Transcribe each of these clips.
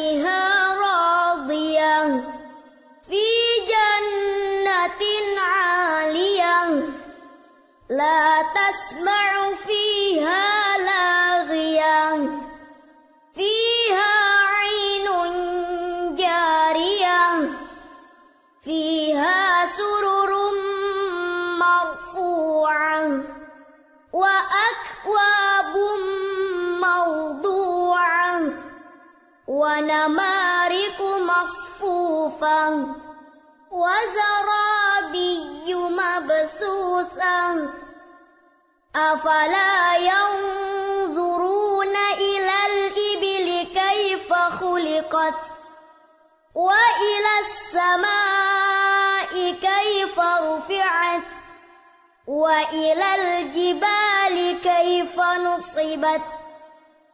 لسعيها راضية في جنة عالية. لا تسمع فيها لاغية فيها عين جارية. فيها سرر مرفوعة وأكواب ونمارق مصفوفة وزرابي مبثوثة أفلا ينظرون إلى الإبل كيف خلقت وإلى السماء كيف رفعت وإلى الجبال كيف نصبت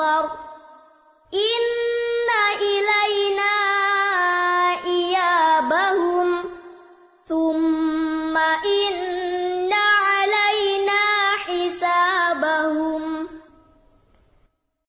الأكبر إن